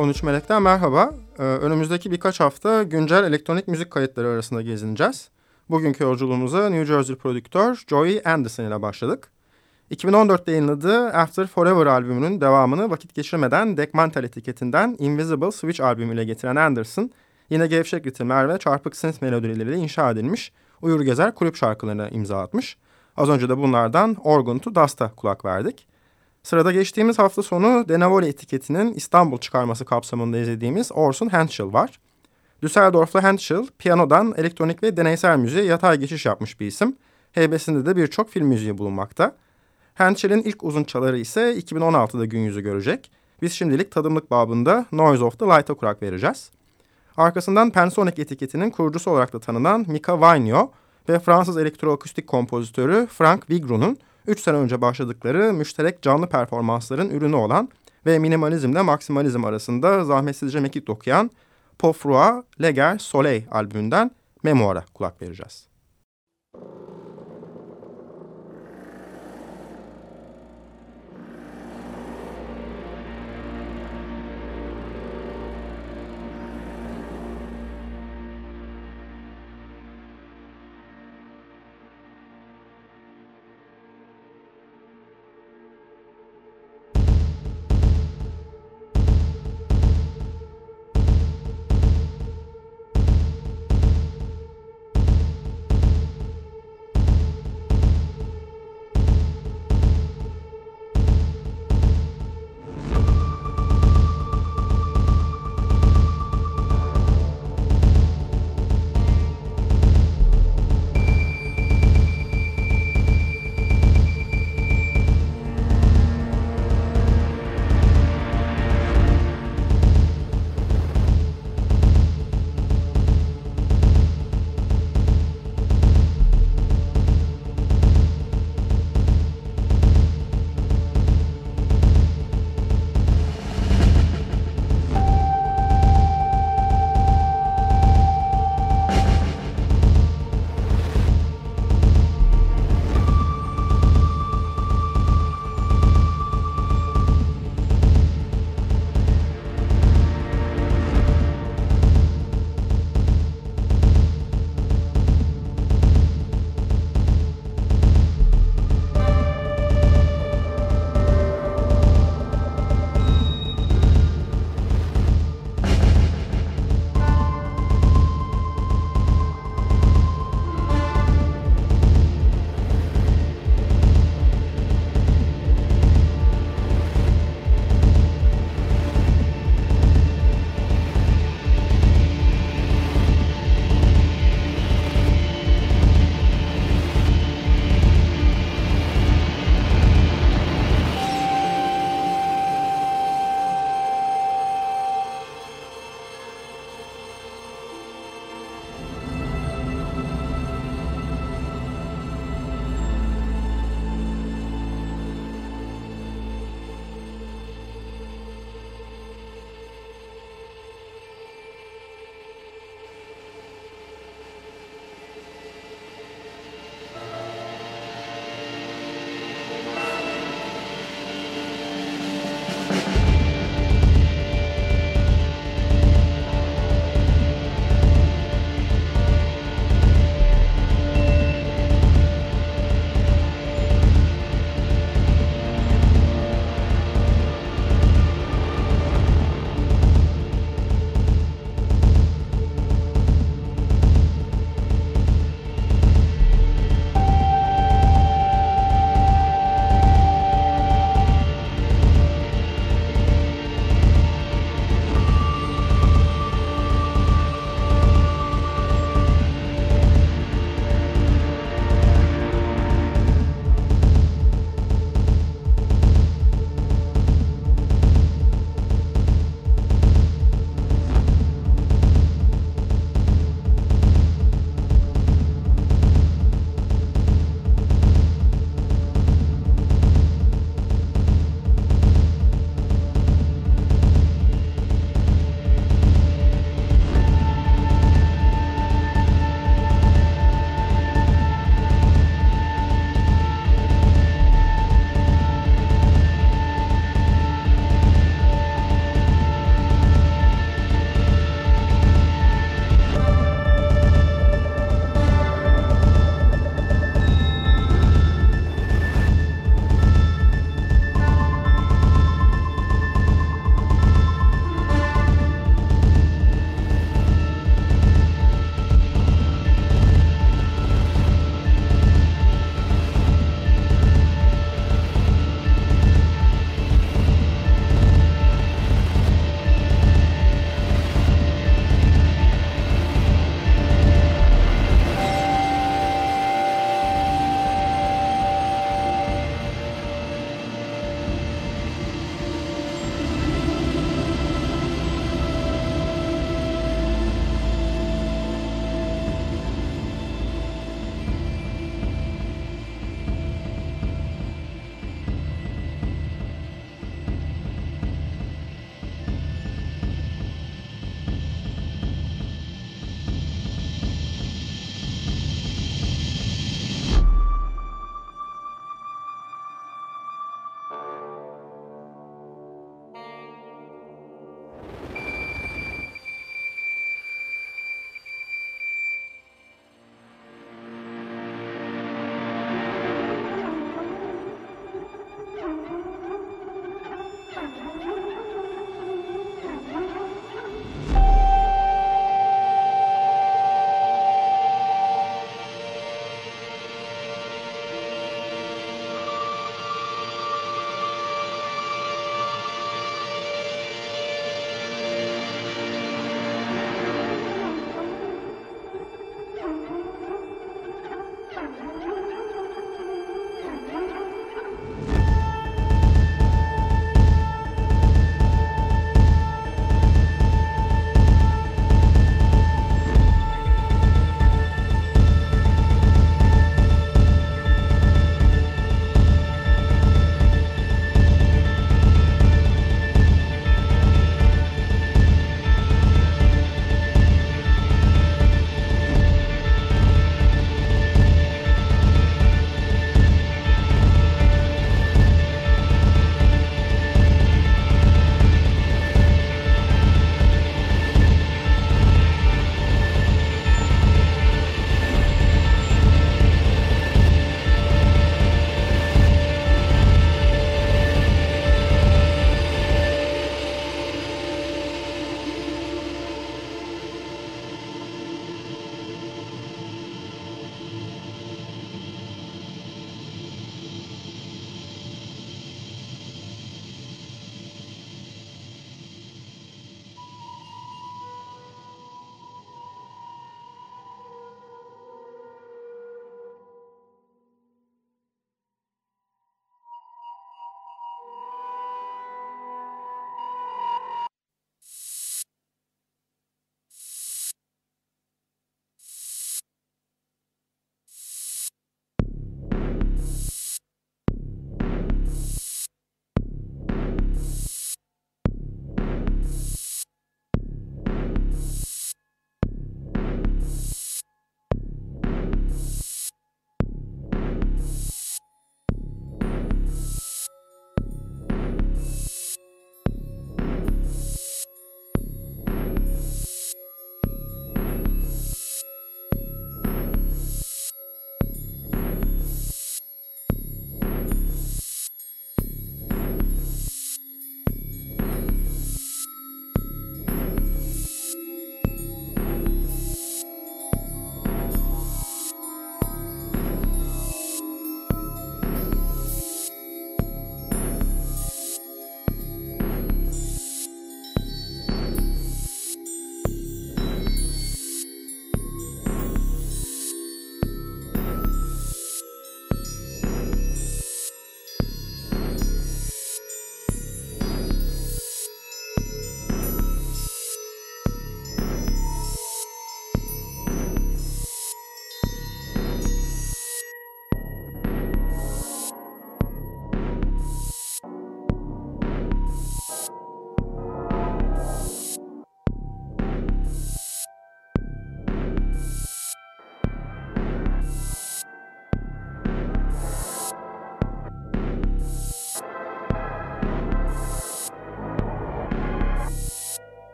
13 Melek'ten merhaba. Ee, önümüzdeki birkaç hafta güncel elektronik müzik kayıtları arasında gezineceğiz. Bugünkü yolculuğumuza New Jersey prodüktör Joey Anderson ile başladık. 2014'te yayınladığı After Forever albümünün devamını vakit geçirmeden Dekmantel etiketinden Invisible Switch albümüyle getiren Anderson, yine gevşek ritimler ve çarpık synth melodileriyle inşa edilmiş Uyur Gezer kulüp şarkılarına imza atmış. Az önce de bunlardan Organ to Dust'a kulak verdik. Sırada geçtiğimiz hafta sonu Denavoli etiketinin İstanbul çıkarması kapsamında izlediğimiz Orson Henschel var. Düsseldorflu Henschel, piyanodan elektronik ve deneysel müziğe yatay geçiş yapmış bir isim. Heybesinde de birçok film müziği bulunmakta. Henschel'in ilk uzun çaları ise 2016'da gün yüzü görecek. Biz şimdilik tadımlık babında Noise of the Light'a kurak vereceğiz. Arkasından Pensonic etiketinin kurucusu olarak da tanınan Mika Vainio ve Fransız elektroakustik kompozitörü Frank Vigrou'nun 3 sene önce başladıkları müşterek canlı performansların ürünü olan ve minimalizmle maksimalizm arasında zahmetsizce mekik okuyan Pofrua Leger Soleil albümünden Memoir'a kulak vereceğiz.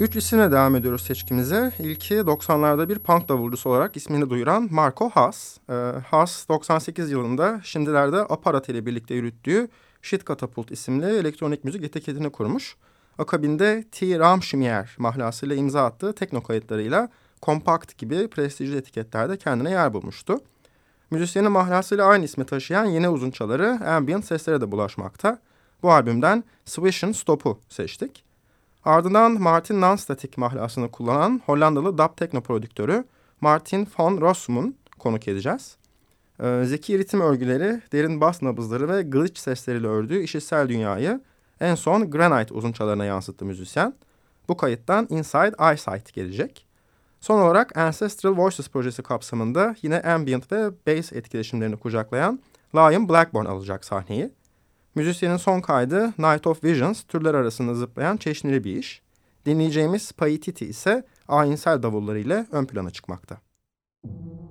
Üç isimle devam ediyoruz seçkimize. İlki 90'larda bir punk davulcusu olarak ismini duyuran Marco Haas. Ee, Haas 98 yılında şimdilerde Aparat ile birlikte yürüttüğü Shit Catapult isimli elektronik müzik etiketini kurmuş. Akabinde T. Ramschmier mahlasıyla imza attığı tekno kayıtlarıyla Compact gibi prestijli etiketlerde kendine yer bulmuştu. Müzisyenin mahlasıyla aynı ismi taşıyan yeni uzunçaları ambient seslere de bulaşmakta. Bu albümden Swish Stop'u seçtik. Ardından Martin Nonstatic mahlasını kullanan Hollandalı dub tekno prodüktörü Martin von Rossum'un konuk edeceğiz. Ee, zeki ritim örgüleri, derin bas nabızları ve glitch sesleriyle ördüğü işitsel dünyayı en son Granite uzunçalarına yansıttı müzisyen. Bu kayıttan Inside Eyesight gelecek. Son olarak Ancestral Voices projesi kapsamında yine ambient ve bass etkileşimlerini kucaklayan Lion Blackburn alacak sahneyi. Müzisyenin son kaydı Night of Visions türler arasında zıplayan çeşnili bir iş. Dinleyeceğimiz Paititi ise ayinsel davulları ile ön plana çıkmakta. Müzik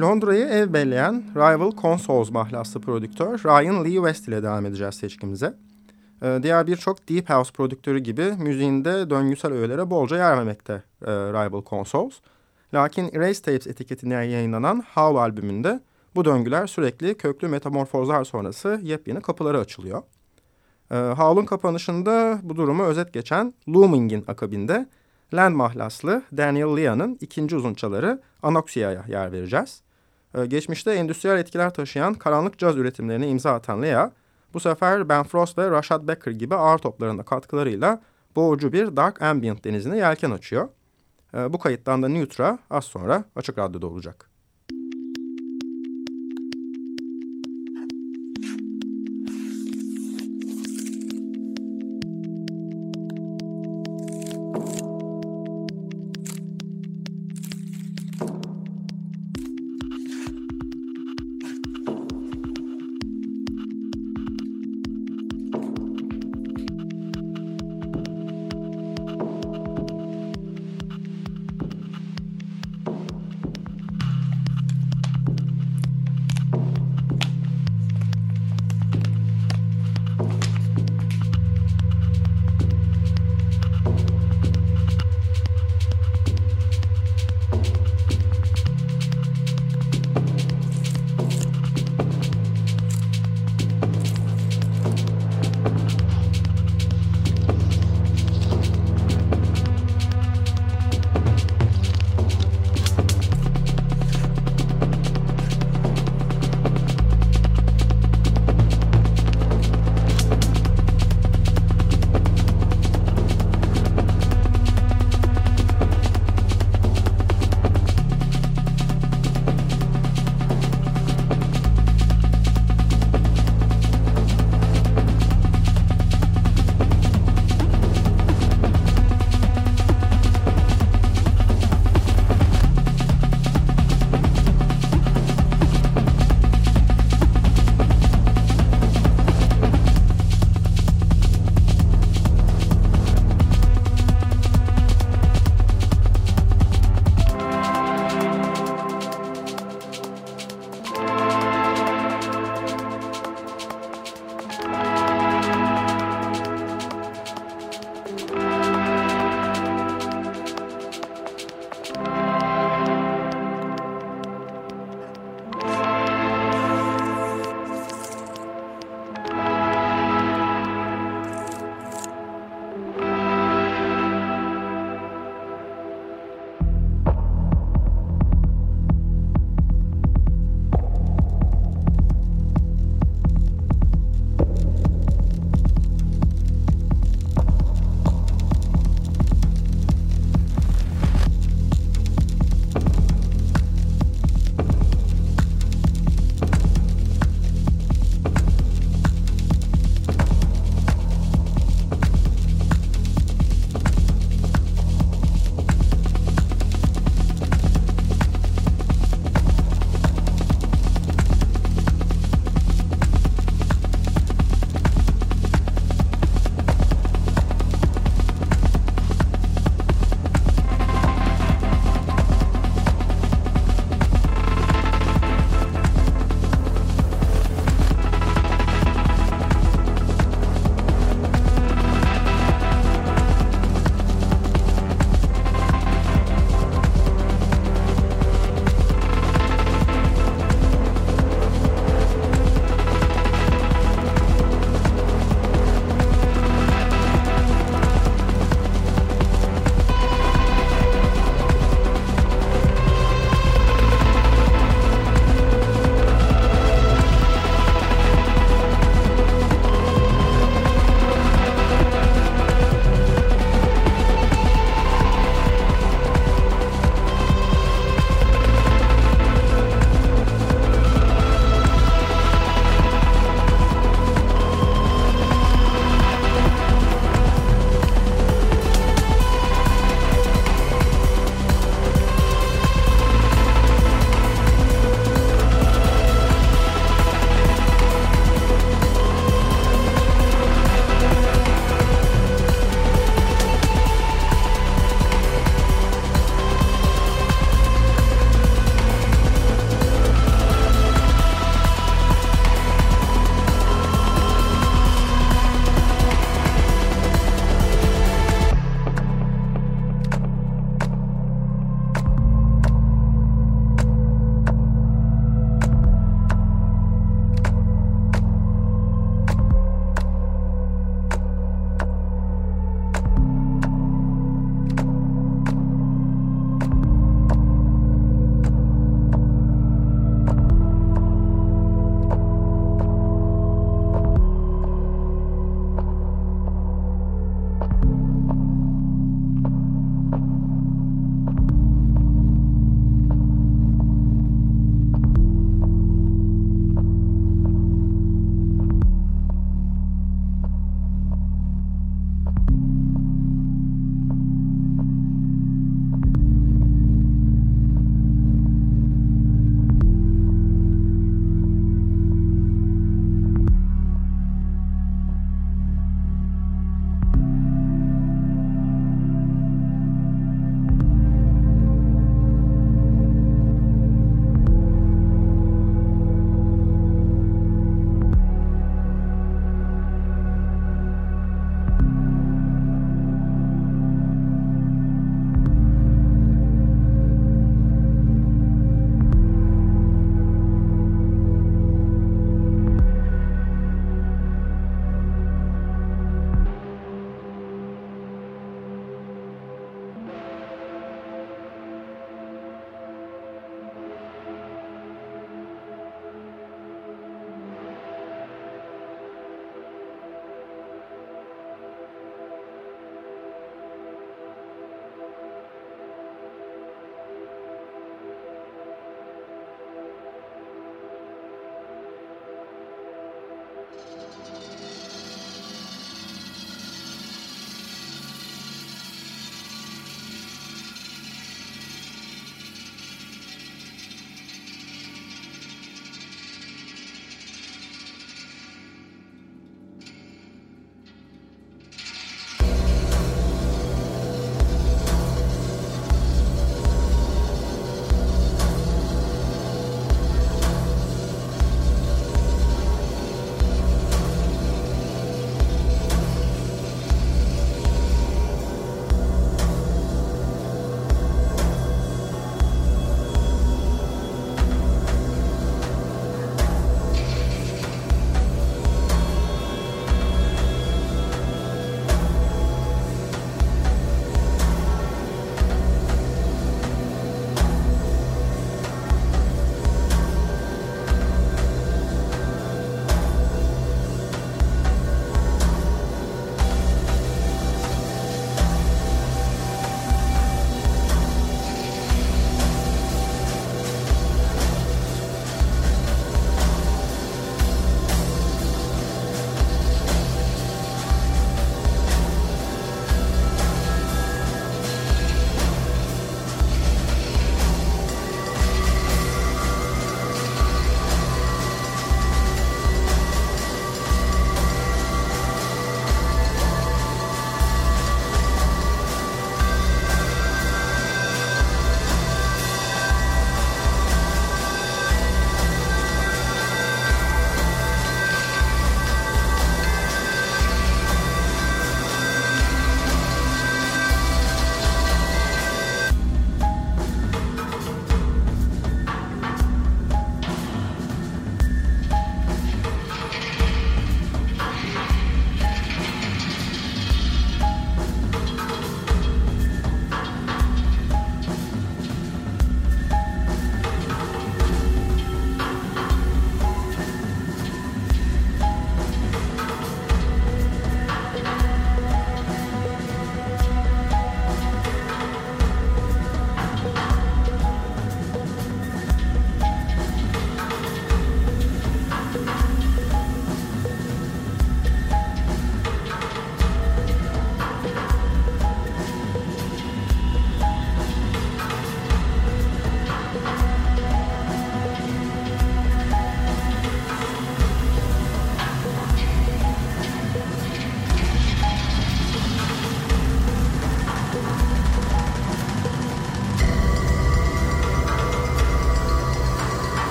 Londra'yı ev belleyen Rival Consoles mahlaslı prodüktör Ryan Lee West ile devam edeceğiz seçkimize. Ee, diğer birçok Deep House prodüktörü gibi müziğinde döngüsel öğelere bolca yer vermekte e, Rival Consoles. Lakin Erase Tapes etiketine yayınlanan Howl albümünde bu döngüler sürekli köklü metamorfozlar sonrası yepyeni kapıları açılıyor. E, Howl'un kapanışında bu durumu özet geçen Looming'in akabinde Land mahlaslı Daniel Leah'nın ikinci uzunçaları Anoxia'ya yer vereceğiz. Ee, geçmişte endüstriyel etkiler taşıyan karanlık caz üretimlerine imza atan Leah, bu sefer Ben Frost ve Rashad Becker gibi ağır toplarında katkılarıyla boğucu bir dark ambient denizine yelken açıyor. Ee, bu kayıttan da Neutra az sonra Açık Radyo'da olacak.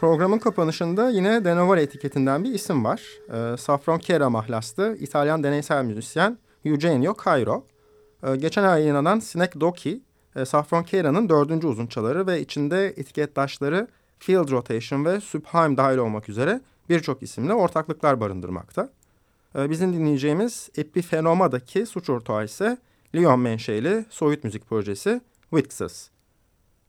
Programın kapanışında yine Denovare etiketinden bir isim var. E, Safron Kera mahlaslı İtalyan deneysel müzisyen Eugenio Cairo. E, geçen ay yayınlanan Sinek Doki, e, Safron Kera'nın dördüncü uzunçaları ve içinde etiketdaşları Field Rotation ve Subheim dahil olmak üzere birçok isimle ortaklıklar barındırmakta. E, bizim dinleyeceğimiz Epifenoma'daki suç ortağı ise Lyon menşeli soyut müzik projesi Wixes.